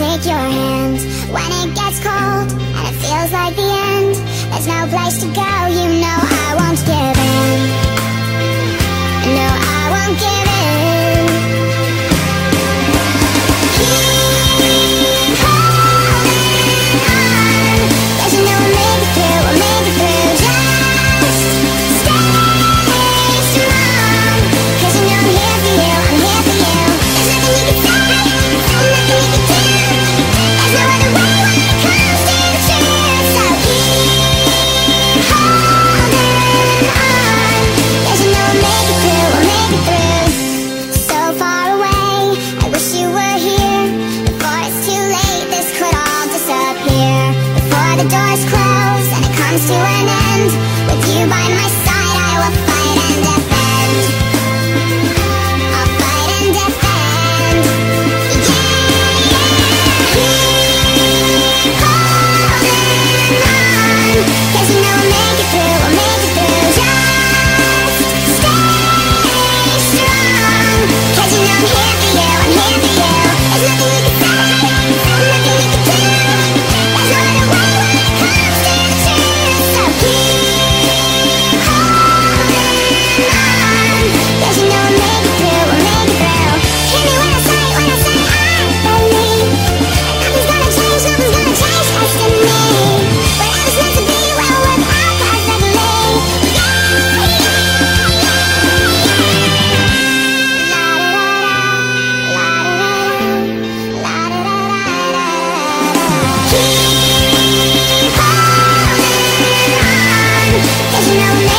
take your hand. When it gets cold and it feels like the end There's no place to go, you and it comes to an end. With you by my side, I will. Now